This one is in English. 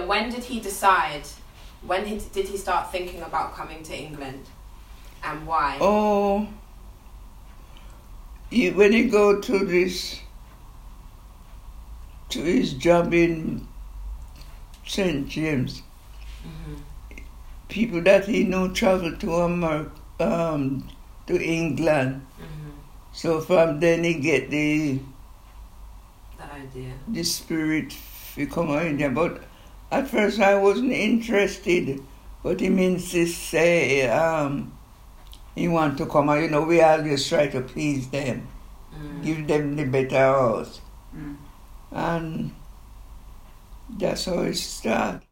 yeah, when did he decide? When he, did he start thinking about coming to England? And why? Oh, you, when he go to this, to his job in St. James, people that he know travel to America, um, to England. So from then he get the The idea. the spirit to come out India. But at first I wasn't interested. But he means to say um, he want to come out. You know, we always try to please them, Mm. give them the better house. Mm. And that's how it started.